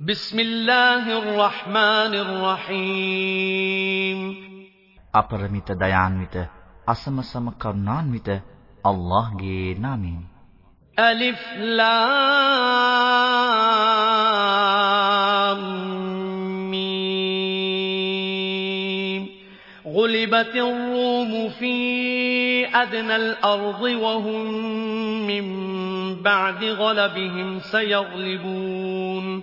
بسم الله الرحمن الرحيم අපරමිත දයාන්විත අසමසම කරුණාන්විත අල්ලාහ්ගේ නාමයෙන් ألف لام ميم غلبت الروم في أدنى الأرض وهم من بعد غلبهم سيغلبون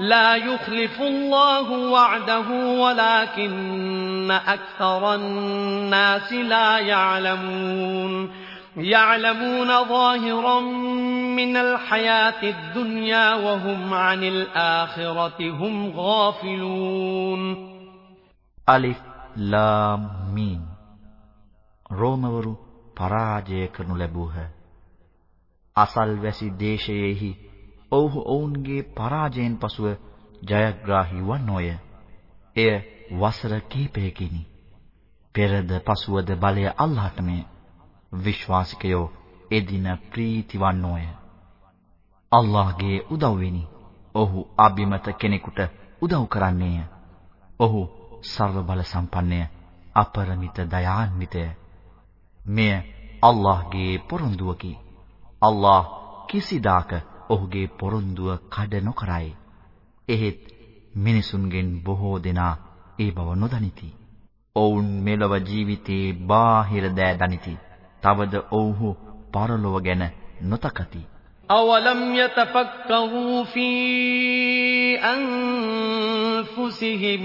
لا يخلف الله وعده ولكن أكثر الناس لا يعلمون يعلمون ظاهرا من الحياة الدنيا وهم عن الآخرة هم غافلون අලිෆ් ලාම් මීම් රෝමවරු පරාජය කරනු ලැබූහ. අසල්වැසි දේශයේහි ඔව්හු ඔවුන්ගේ පරාජයෙන් පසුව ජයග්‍රාහී වන්නෝය. එය වසර කිහිපයකිනි. පෙරද පසුවද බලය අල්ලාහටමය. විශ්වාසිකයෝ එදින ප්‍රීතිවන්නෝය. අල්ලාහගේ උදව්වෙනි. ඔහු අබිමත කෙනෙකුට උදව් කරන්නේය. ඔහු සර්ව බල සම්පන්නය අපරමිත දයාන්විතය මෙය අල්ලාහ්ගේ පොරොන්දුවකි අල්ලාහ් කිසිදාක ඔහුගේ පොරොන්දුව කඩ නොකරයි එහෙත් මිනිසුන්ගෙන් බොහෝ දෙනා ඒ බව නොදනිති ඔවුන් මෙලව ජීවිතේ බාහිර දෑ දනිති තවද ඔවුහු පරලොව ගැන නොතකති أولم يتفكروا في أنفسهم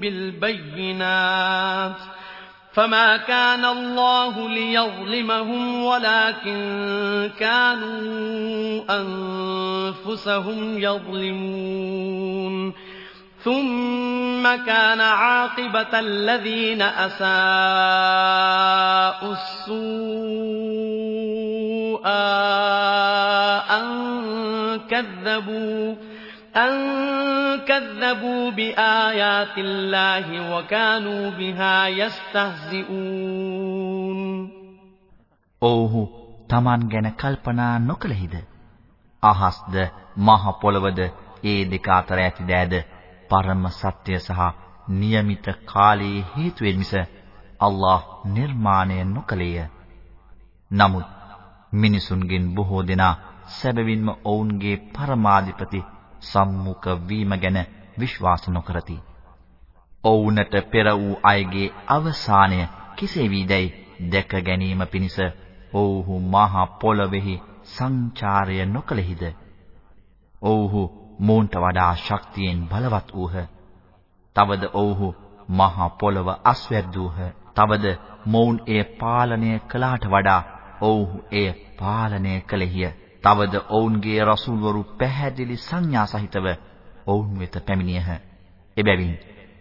بالبينات فما كان الله ليظلمهم ولكن كانوا أنفسهم يظلمون ثم كان عاقبة الذين أساءوا السوء أن كذبوا أن كذبوا بآيات الله وكانوا بها يستهزئون ඔව්හු Taman ගැන කල්පනා නොකළෙහිද? අහස්ද මහ පොළවද ඒ දෙක අතර ඇති දෑද පරම සත්‍ය සහ નિયમિત කාලයේ හේතුවෙන් මිස අල්ලාහ් නිර්මාණය නොකලේය. නමුත් මිනිසුන්ගෙන් බොහෝ දෙනා සැබවින්ම ඔවුන්ගේ පරමාධිපති සම්මුඛ වීම ගැන විශ්වාස නොකරති. ඔවුන්ට පෙර වූ අයගේ අවසානය කෙසේ වීදැයි දැක ගැනීම පිණිස ඔව්හු මහ පොළොවේහි සංචාරය නොකළෙහිද? ඔව්හු මෝන්ට වඩා ශක්තියෙන් බලවත් වූහ. තවද ඔව්හු මහ පොළව අස්වැද්දූහ. තවද මොවුන් එය පාලනය කළාට වඩා ඔව්හු එය පාලනය කළෙහිය. තවද ඔවුන්ගේ රසූල්වරු පැහැදිලි සංඥා සහිතව ඔවුන් වෙත පැමිණියහ. එබැවින්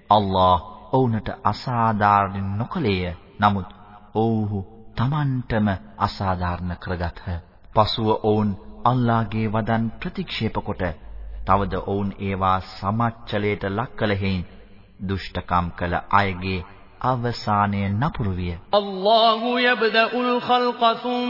අල්ලා ඔවුන්ට අසාධාරණ නොකලේය. නමුත් ඔව්හු Tamanටම අසාධාරණ කරගත්හ. පසුව ඔවුන් අල්ලාගේ වදන් ප්‍රතික්ෂේප කොට තවද ඔවුන් ඒවා සමච්චලයට ලක් කලෙහින් දුෂ්ටකම් කළ අයගේ අවසානය නපුරු විය. අල්ලාහ් යබ්දඋල් ඛල්ක සුම්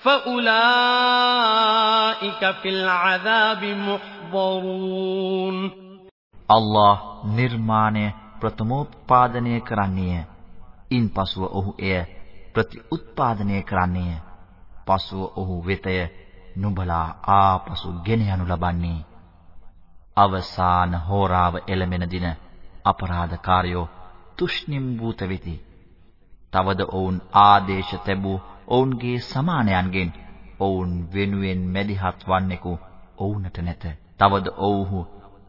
فأولئك في العذاب محضرون الله නිර්මාණය ප්‍රථමෝත්පාදනය කරන්නේය. ඉන්පසුව ඔහු එය ප්‍රතිඋත්පාදනය කරන්නේය. පසුව ඔහු වෙතය නුඹලා ආපසු ගෙන යනු ලබන්නේ අවසාන හෝරාව එළමෙන දින අපරාධකාරයෝ තුෂ්ණිම් භූත වෙති. තවද ඔවුන් ආදේශ තැබූ ඔවුන්ගේ සමානයන්ගෙන් ඔවුන් වෙනුවෙන් මැදිහත් වන්නෙකු ඔවුන්ට නැත. තවද ඔව්හු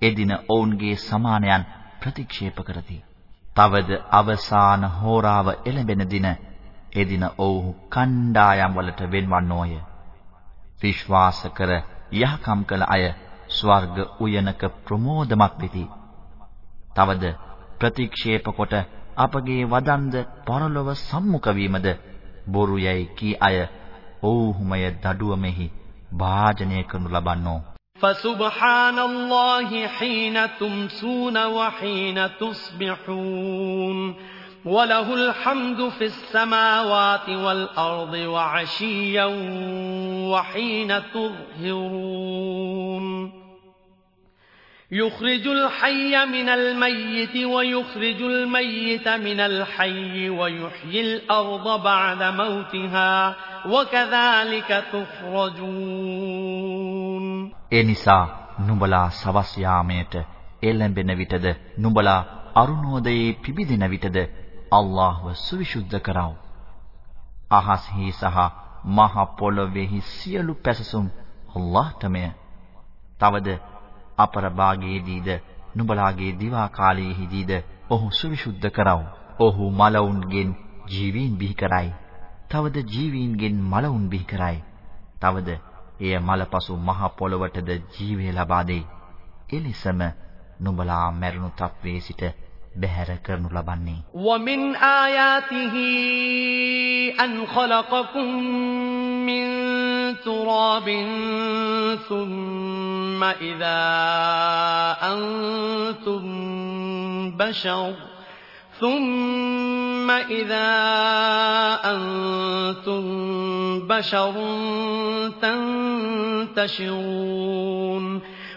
එදින ඔවුන්ගේ සමානයන් ප්‍රතික්ෂේප කරති. තවද අවසාන හෝරාව එළඹෙන දින එදින ඔව්හු කණ්ඩායම් වලට වෙන්වන්නෝය. විශ්වාස කර යහකම් කළ අය ස්වර්ග උයනක ප්‍රමෝදමත් වෙති. තවද ප්‍රතික්ෂේප කොට අපගේ වදන්ද පරලොව සම්මුඛ වීමද බොරු යයි කී අය ඔව්හුමය දඩුවමෙහි භාජනය කරනු ලබන්නෝ فسبحان الله حين تمسون وحين تصبحون وله الحمد في السماوات والأرض وعشيا وحين تظهرون يخرج الحي من الميت ويخرج الميت من الحي ويحيي الأرض بعد موتها وكذلك تخرجون එනිසා නුඹලා සවස් යාමයට එළඹෙන විටද නුඹලා අරුණෝදයේ පිබිදෙන විටද අල්ලාහ්ව සවිසුද්ධ කරව. අහස්හි සහ මහ පොළොවේහි සියලු පැසසුම් අල්ලාහ්ටමය. තවද අපර භාගයේදීද නුඹලාගේ දිවා කාලයේදීද ඔහු සවිසුද්ධ කරව. ඔහු මලවුන්ගෙන් ජීවීන් බිහි කරයි. තවද ජීවීන්ගෙන් මලවුන් බිහි කරයි. තවද එය මලපසු මහ පොළොවටද ජීවය ලබා දෙයි. එලෙසම නුඹලා මැරුණු තත්වයේ සිට බැහැර කරනු ලබන්නේ ومن آياته أن خلقكم من تراب ثم إذا أنتم بشر ثم إذا أنتم بشر تنتشرون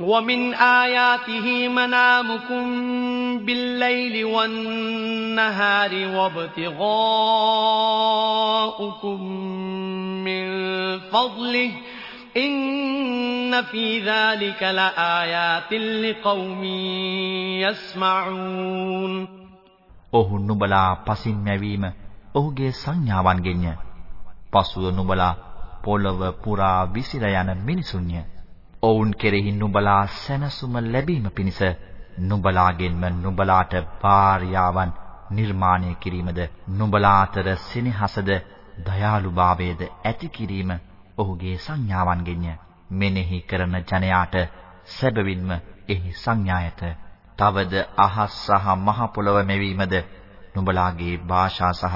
ومن آياته منامكم بالليل والنهار وابتغاؤكم من فضله إن في ذلك لآيات لقوم يسمعون ඔහු නුඹලා පසින් මැවීම ඔහුගේ සංඥාවන්ගෙන්ය. පසුව නුඹලා පොළව පුරා විසිර යන මිනිසුන්ය. ඔවුන් කෙරෙහි නුඹලා සැනසුම ලැබීම පිණිස නුඹලාගෙන්ම නුඹලාට භාර්යාවන් නිර්මාණය කිරීමද නුඹලා අතර සෙනෙහසද දයාලුභාවයද ඇති කිරීම ඔහුගේ සංඥාවන්ගෙන්ය මෙනෙහි කරන ජනයාට සැබවින්ම එහි සංඥායත. තවද අහස් සහ මහ පොළව මෙවීමද නුඹලාගේ භාෂා සහ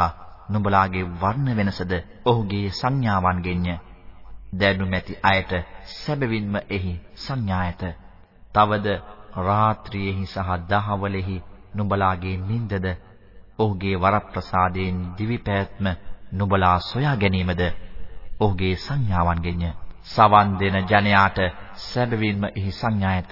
නුඹලාගේ වර්ණ වෙනසද ඔහුගේ සංඥාවන්ගෙන්ය. දැනුම ඇති අයට සැබවින්ම එහි සංඥායත. තවද රාත්‍රියේහි සහ දහවලෙහි නුඹලාගේ නින්දද ඔහුගේ වරප්‍රසාදයෙන් දිවිපැවැත්ම නුඹලා සොයා ගැනීමද ඔහුගේ සංඥාවන්ගෙන්ය. සවන් දෙන ජනයාට සැබවින්ම එහි සංඥායත.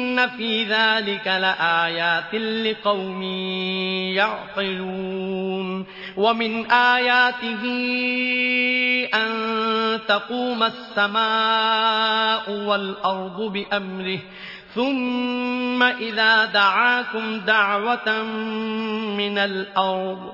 في ذلك لآيات لقوم يعقلون ومن آياته أن تقوم السماء والأرض بأمره ثم إذا دعاكم دعوة من الأرض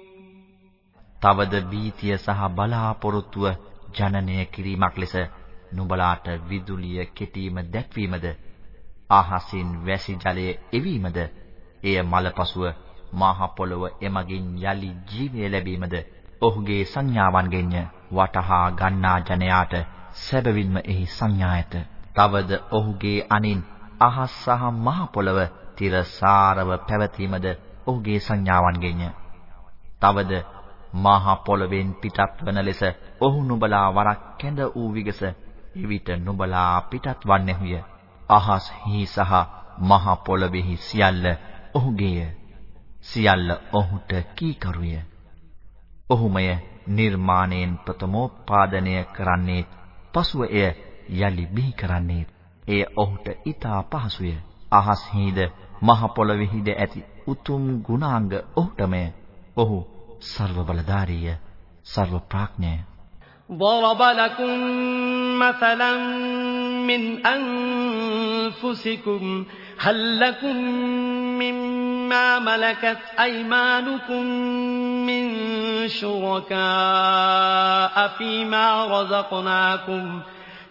තවද බීතිය සහ බලාපොරොත්තුව ජනනය කිරීමක් ලෙස නුඹලාට විදුලිය කෙටීම දැක්වීමද ආහසින් වැසි ජලය එවීමද එය මලපසුව මහ පොළව එමගින් යලි ජීවය ලැබීමද ඔහුගේ සංඥාවන්ගෙන්ය වටහා ගන්නා ජනයාට සැබවින්ම එහි සංඥායත. තවද ඔහුගේ අනින් අහස් සහ මහ පොළව තිරසාරව පැවතීමද ඔහුගේ සංඥාවන්ගෙන්ය තවද මහ පොළවෙන් පිටත් වන ලෙස ඔහු නුඹලා වරක් කැඳ වූ විගස එවිට නුඹලා පිටත් වන්නේහුය. අහස්හි සහ මහ පොළොවේහි සියල්ල ඔහුගේය. සියල්ල ඔහුට කීකරුය ඔහුමය නිර්මාණයෙන් ප්‍රථමෝත්පාදනය කරන්නේ පසුව එය යලි බිහි කරන්නේ එය ඔහුට ඊටා පහසුය. අහස්හිද මහ පොළොවේහිද ඇති උතුම් ගුණාංග ඔහුටමය. ඔහු سرو بلداري سرو براكني ضرب لكم مثلا من أنفسكم هل لكم مما ملكت أيمانكم من شركاء فيما رزقناكم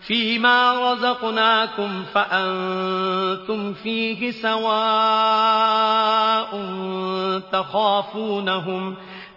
فيما رزقناكم فأنتم فيه سواء تخافونهم ۖ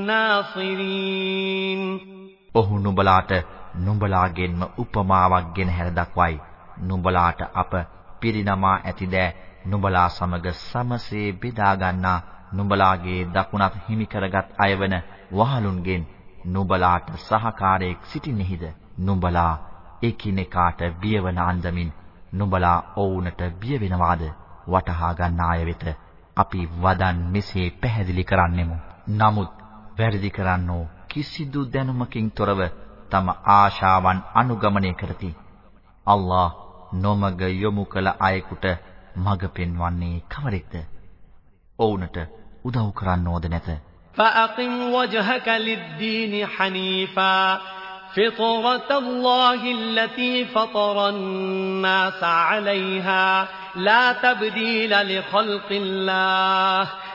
الناصرين ඔහු නුඹලාට නුඹලාගෙන්ම උපමාවක් ගෙන හැර දක්වයි. නුඹලාට අප පිරිනමා ඇති දෑ නුඹලා සමග සමසේ බෙදා ගන්නා නුඹලාගේ දකුණත් හිමි කරගත් අයවන වහලුන්ගෙන් නුඹලාට සහකාරයෙක් සිටින්නේහිද? නුඹලා එකිනෙකාට බියවන අන්දමින් නුඹලා ඔවුන්ට බිය වෙනවාද? වටහා ගන්න අය වෙත අපි වදන් මෙසේ පැහැදිලි කරන්නෙමු. නමුත් වැරදි කරන්නෝ කිසිදු දැනුමකින් තොරව තම ආශාවන් අනුගමනය කරති. අල්ලාහ් නොමග යොමු කළ අයෙකුට මඟ පෙන්වන්නේ කවරෙක්ද? ඔවුන්ට උදව් කරන්නෝද නැත. فأقم وجهك للدين حنيفا فطرة الله التي فطر الناس عليها لا تبديل لخلق الله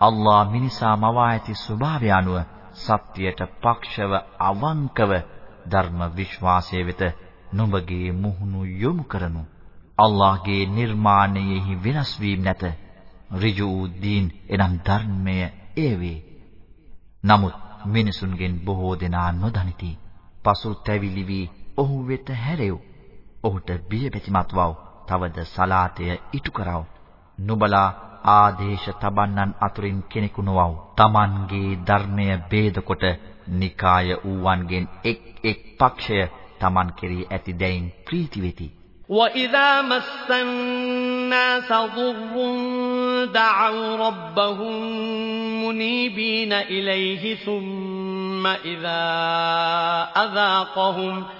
අල්ලා මිනිසා මවා ඇති ස්වභාවය අනුව සත්‍යයට පක්ෂව අවංකව ධර්ම විශ්වාසය වෙත නුඹගේ මුහුණු යොමු කරනු. අල්ලාහගේ නිර්මාණයෙහි වෙනස් වීම නැත. ඍජු දීන් එනම් ධර්මය ඒවේ. නමුත් මිනිසුන්ගෙන් බොහෝ දෙනා නොදනිති. පසු තැවිලි වී ඔහු වෙත හැරෙව්. ඔහුට බිය පැතිමත් වව්. තවද සලාතය ඉටු කරව. නුඹලා ආදේශ තබන්නන් අතුරින් කෙනෙකු නොවව්. Tamanගේ ධර්මය ભેදකොට නිකාය ඌවන්ගෙන් එක් එක් පක්ෂය Taman කෙරෙහි ඇති දැයින් ප්‍රීති වෙති. وَإِذَا مَسَّ النَّاسَ ضُرٌّ دَعَوْا رَبَّهُمْ مُنِيبِينَ إِلَيْهِ ثُمَّ إِذَا أَذَاقَهُمْ ۗ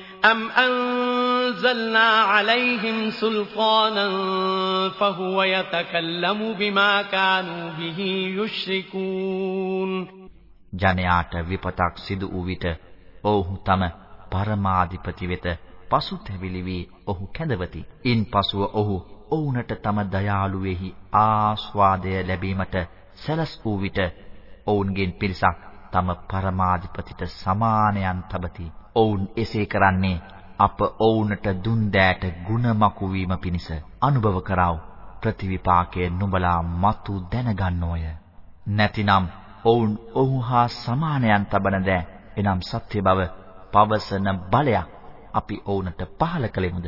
أم أنزلنا عليهم سلطانا فهو يتكلم بما كانوا به يشركون ජනයාට විපතක් සිදු වූ විට ඔවුහු තම පරමාධිපති වෙත පසුතැවිලි වී ඔහු කැඳවති. ඉන්පසුව ඔහු ඔවුන්ට තම දයාලුවේහි ආස්වාදය ලැබීමට සැලස් වූ විට ඔවුන්ගෙන් පිරිසක් තම පරමාධිපතිට සමානයන් තබති. ඔවුන් එසේ කරන්නේ අප ඔවුන්ට දුන් දෑට ಗುಣමකු වීම පිණිස අනුභව කරව. ප්‍රතිවිපාකයේ නුඹලා මතු දැනගන්නෝය. නැතිනම් ඔවුන් ඔහු හා සමානයන් තබන දෑ එනම් සත්‍ය බව පවසන බලයක් අපි ඔවුන්ට පහල කළෙමුද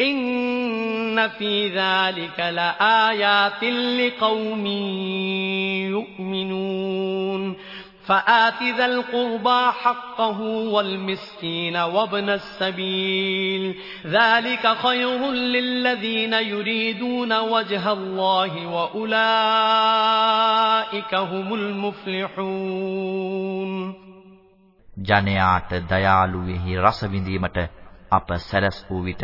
إن في ذلك لآيات لقوم يؤمنون فآت ذا القربى حقه والمسكين وابن السبيل ذلك خير للذين يريدون وجه الله وأولئك هم المفلحون ජනයාට දයාලුවෙහි රස විඳීමට අප සැලස් වූ විට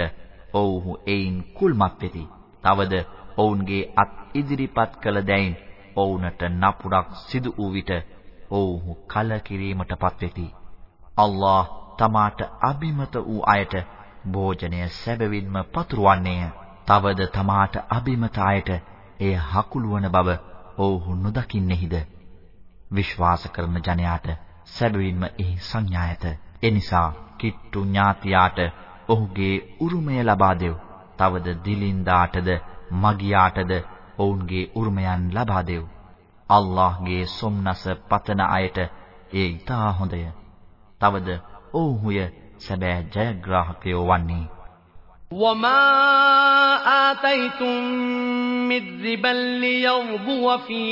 ඔව්හු එයින් කුල්මත් වෙති. තවද ඔවුන්ගේ අත් ඉදිරිපත් කළ දැයින් ඔවුන්ට නපුරක් සිදු වූ විට ඔව්හු කලකිරීමටපත් වෙති. අල්ලාහ් තමාට අබිමත වූ අයට භෝජනය සැබවින්ම පතුරවන්නේය. තවද තමාට අබිමත අයට එය හකුළුවන බව ඔව්හු නොදකින්නේහිද? විශ්වාස කරන ජනයාට සැබවින්ම එහි සංඥා ඇත. එනිසා කිට්ටු ඥාතියාට ඔහුගේ උරුමය ලබා දෙව්. තවද දිලින්දාටද මගියාටද ඔවුන්ගේ උරුමයන් ලබා දෙව්. අල්ලාහ්ගේ සොම්නස පතන අයට ඒ ඊටා හොඳය. තවද ඔව්හුය සැබෑ ජයග්‍රාහකයෝ වන්නේ. وما آتيتم من ربا ليربو في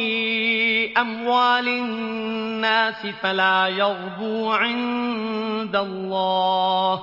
أموال الناس فلا يربو عند الله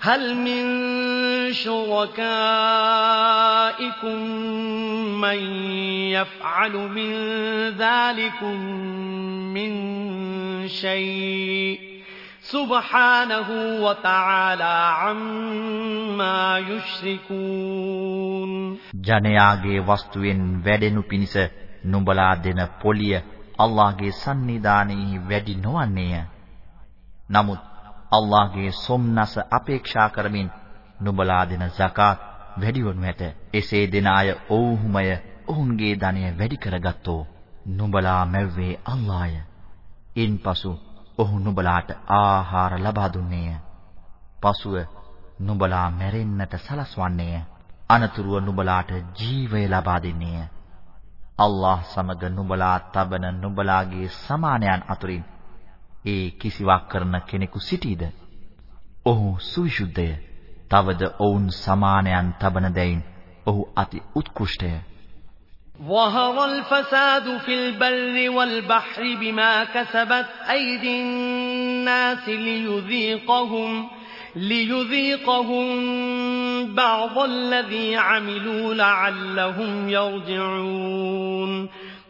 هل من شركائكم من يفعل من ذلكم من شيء سبحانه وتعالى عما يشركون ජනයාගේ වස්තුවෙන් වැඩෙනු පිණිස නුඹලා දෙන පොලිය අල්ලාහගේ සන්නිධානයේ වැඩි නොවන්නේය. නමුත් අල්ලාහගේ සොම්නස අපේක්ෂා කරමින් නුඹලා දෙන zakat වැඩි වනු ඇත. එසේ දෙන අය ඔව්හුමය ඔවුන්ගේ ධනය වැඩි කරගත්තෝ. නුඹලා මැව්වේ අල්ලාහය. ඉන්පසු ඔහු නුඹලාට ආහාර ලබා දුන්නේය. පසුව නුඹලා මැරෙන්නට සලස්වන්නේය. අනතුරුව නුඹලාට ජීවය ලබා දෙන්නේය. අල්ලාහ් සමග නුඹලා තබන නුඹලාගේ සමානයන් අතුරින් ඒ කිසිවක් කරන කෙනෙකු සිටීද? ඔහු සුවිසුද්ධය. තවද ඔවුන් සමානයන් තබන දෙයින් ඔහු අති උත්කෘෂ්ටය. ظهر الفساد في البر والبحر بما كسبت أيدي الناس ليذيقهم ليذيقهم بعض الذي عملوا لعلهم يرجعون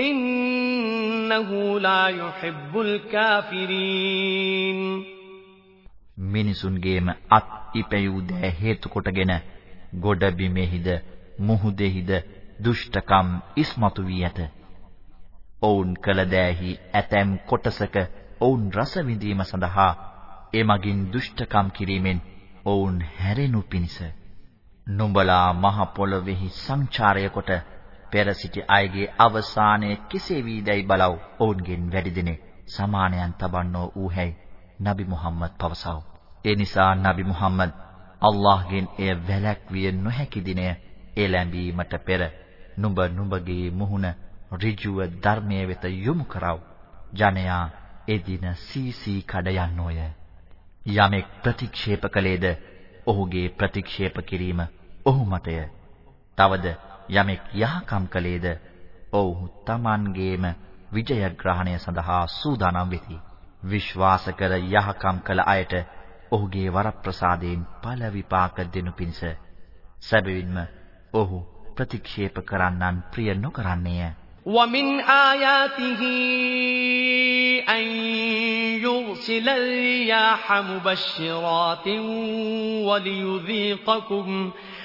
ඉන්නහු ලා යුහිබ්බුල් කාෆිරින් මිනිසුන්ගේම අත් ඉපැයූ දෑ හේතු කොටගෙන ගොඩ බිමෙහිද මුහුදෙහිද දුෂ්ටකම් ඉස්මතු වී ඇත. ඔවුන් කළ දෑහි ඇතැම් කොටසක ඔවුන් රස විඳීම සඳහා එමගින් දුෂ්ටකම් කිරීමෙන් ඔවුන් හැරෙනු පිණිස නුඹලා මහ පොළොවේහි සංචාරය කොට පෙර සිටි අයගේ අවසානය කෙසේ වීදැයි බලව ඔවුන්ගෙන් වැඩි දිනේ සමානයන් තබන්නෝ ඌහැයි නබි මුහම්මද් පවසව. ඒ නිසා නබි මුහම්මද් අල්ලාහ්ගෙන් එය වැළැක්විය නොහැකි දිනය එළඹීමට පෙර නුඹ නුඹගේ මුහුණ ඍජුව ධර්මයේ වෙත යොමු කරව. ජනයා එදින සීසී කඩ යන්නෝය. යමෙක් ප්‍රතික්ෂේප කළේද ඔහුගේ ප්‍රතික්ෂේප කිරීම ඔහු මතය. තවද යමෙක් යහකම් කළේද ඔව්හු Tamanගේම විජයග්‍රහණය සඳහා සූදානම් වෙති. විශ්වාස කර යහකම් කළ අයට ඔහුගේ වරප්‍රසාදයෙන් ඵල විපාක දෙනු පිණිස සැබවින්ම ඔහු ප්‍රතික්ෂේප කරන්නන් ප්‍රිය නොකරන්නේය. ومن آياته أن يرسل الرياح مبشرات وليذيقكم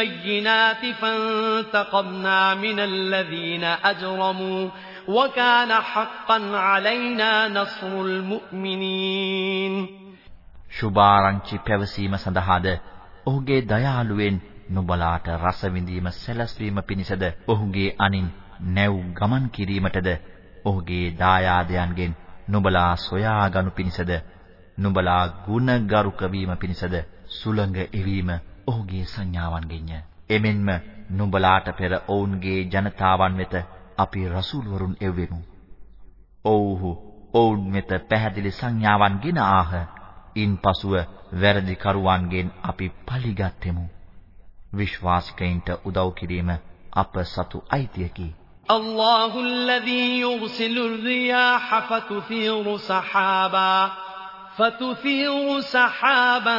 بالبينات فانتقمنا من الذين أجرموا وكان حقا علينا نصر المؤمنين සුභාරංචි පැවසීම සඳහාද ඔහුගේ දයාලුවෙන් නුඹලාට රස විඳීම සැලැස්වීම පිණිසද ඔහුගේ අනින් නැව් ගමන් කිරීමටද ඔහුගේ දායාදයන්ගෙන් නුඹලා සොයාගනු පිණිසද නුඹලා ගුණගරුක වීම පිණිසද සුළඟ එවීම ඔහුගේ සංඥාවන්ගෙන්ය. එමෙන්ම නුඹලාට පෙර ඔවුන්ගේ ජනතාවන් වෙත අපි රසූල් වරුන් එවෙමු. ඔව්හු ඔවුන් වෙත පැහැදිලි සංඥාවන් ගෙන ආහ. ඉන්පසුව වැරදි කරුවන්ගෙන් අපි පලිගත්තෙමු. විශ්වාසිකයින්ට උදව් කිරීම අප සතු අයිතියකි. الله الذي يرسل الرياح فتثير سحابا فتثير سحابا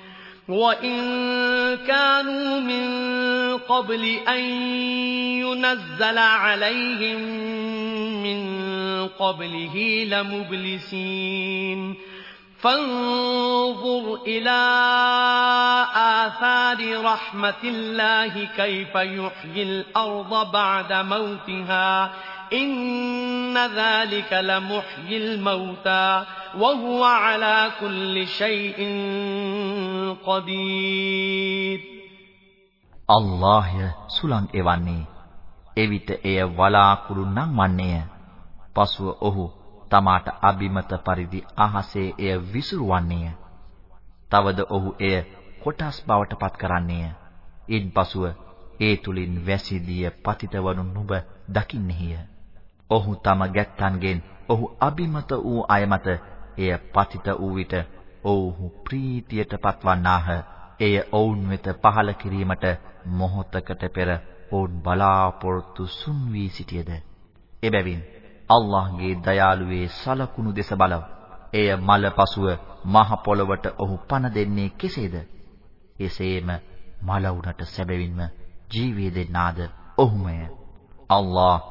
وإن كانوا من قبل أن ينزل عليهم من قبله لمبلسين فانظر إلى آثار رحمة الله كيف يحيي الأرض بعد موتها إن ذلك لمحيي الموتى وهو على كل شيء قدير الله සුලං එවන්නේ එවිට එය වලාකුළු නම් වන්නේය. පසුව ඔහු තමාට අබිමත පරිදි අහසේ එය විසිරුවන්නේය. තවද ඔහු එය කොටස් බවට පත් කරන්නේය. ඉන්පසුව ඒ තුලින් වැසිදිය පතිත වනු නුඹ දකින්නේය. ඔහු තම ගැත්තන්ගෙන් ඔහු අබිමත වූ අය මත එය පතිත වූ විට ඔව්හු ප්‍රීතියට පත්වන්නාහ. එය ඔවුන් වෙත පහල කිරීමට මොහොතකට පෙර ඔවුන් බලාපොරොත්තු සුන් වී සිටියද. එබැවින් අල්ලාහ්ගේ දයාලුවේ සලකුණු දෙස බලව. එය මල පසුව මහ පොළවට ඔහු පණ දෙන්නේ කෙසේද? එසේම මල උනට සැබවින්ම ජීවය දෙන්නාද ඔහුමය. අල්ලාහ්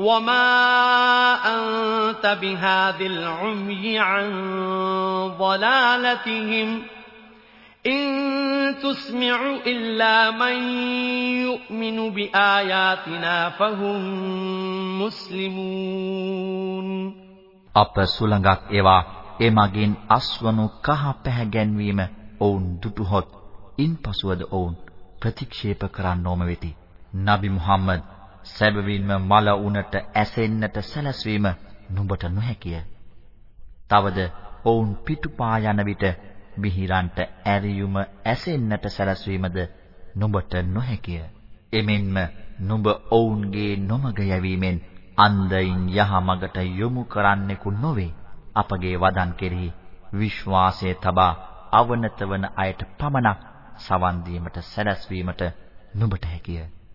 وما أنت بهذه العمي عن ضلالتهم إن تسمع إلا من يؤمن بآياتنا فهم مسلمون අප සුළඟක් ඒවා එමගින් අස්වනු කහ පැහැගැන්වීම ඔවුන් දුටුහොත් ඉන්පසුවද ඔවුන් ප්‍රතික්ෂේප කරන්නෝම වෙති. නබි මුහම්මද් සැබවින්ම මල උනට ඇසෙන්නට සැලැස්වීම නුඹට නොහැකිය. තවද ඔවුන් පිටුපා යන විට මිහිරන්ට ඇරියුම ඇසෙන්නට සැලැස්වීමද නුඹට නොහැකිය. එමෙන්ම නුඹ ඔවුන්ගේ නොමග යැවීමෙන් අන්ධයින් යහමගට යොමු කරන්නෙකු නොවේ. අපගේ වදන් කෙරෙහි විශ්වාසය තබා අවනත වන අයට පමණක් සවන් දීමට සැලැස්වීමට නුඹට හැකිය.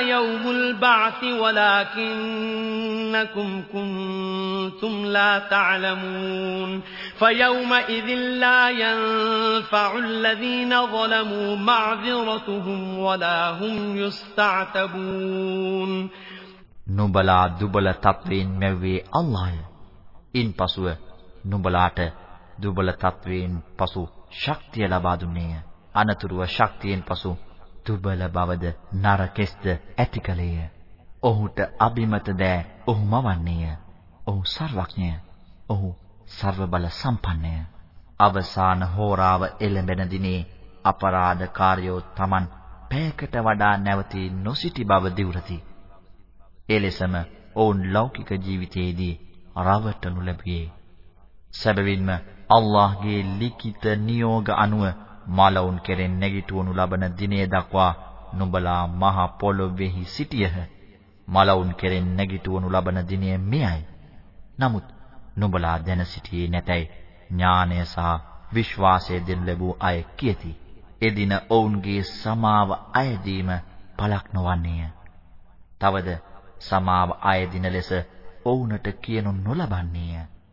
يوم البعث ولكنكم كنتم لا تعلمون فيومئذ لا ينفع الذين ظلموا معذرتهم ولا هم يستعتبون නුඹලා දුබල තත්වයෙන් මැව්වේ අල්ලාහය. ඉන්පසුව නුඹලාට දුබල තත්වයෙන් පසු ශක්තිය ලබා දුන්නේය. අනතුරුව ශක්තියෙන් පසු දුබල බවද නරකෙස්ද ඇති කලේය. ඔහුට අබිමත දෑ ඔහු මවන්නේය. ඔහු සර්වඥය. ඔහු සර්ව බල සම්පන්නය. අවසාන හෝරාව එළඹෙන දිනේ අපරාධකාරයෝ Taman පැයකට වඩා නැවතී නොසිටි බව දිවුරති. එලෙසම ඔවුන් ලෞකික ජීවිතයේදී රවටනු ලැබුවේ. සැබවින්ම අල්ලාහ්ගේ ලිඛිත නියෝග අනුව මලවුන් කෙරෙන් නැගිටවනු ලබන දිනය දක්වා නුඹලා මහ පොළොවේහි සිටියහ. මලවුන් කෙරෙන් නැගිටවනු ලබන දිනය මෙයයි. නමුත් නුඹලා දැන සිටියේ නැතයි ඥානය සහ විශ්වාසය දෙනු ලැබූ අය කියති. එදින ඔවුන්ගේ සමාව අයදීම පළක් නොවන්නේය. තවද සමාව අයදින ලෙස ඔවුන්ට කියනු නොලබන්නේය.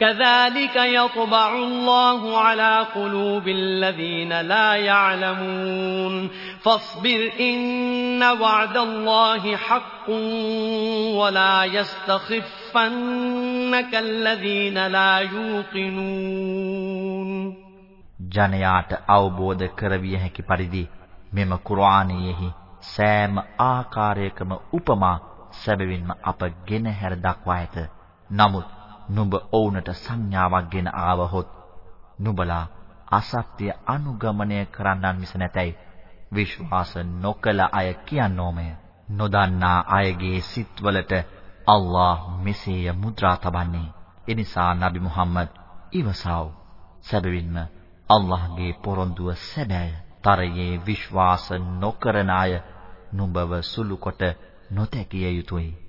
كذلك يطبع الله على قلوب الذين لا يعلمون فاصبر إن وعد الله حق ولا يستخفنك الذين لا يوقنون ජනයාට අවබෝධ කරවිය හැකි පරිදි මෙම කුර්ආනයේහි සෑම ආකාරයකම උපමා සැබවින්ම අප ගෙන හැර දක්වා ඇත. නමුත් නුඹ ඔවුන්ට සංඥාවක් ගෙන ආවහොත් නුඹලා අසත්‍ය අනුගමනය කරන්නන් මිස නැතයි විශ්වාස නොකල අය කියනෝමය නොදන්නා අයගේ සිත්වලට අල්ලාහ් මෙසේය මුද්‍රා තබන්නේ. එනිසා නබි මුහම්මද් ඉවසාව. සැබවින්ම අල්ලාහ්ගේ පොරොන්දුව සැබෑය තරයේ විශ්වාස නොකරන අය නුඹව සුළු කොට නොතැකිය යුතුය.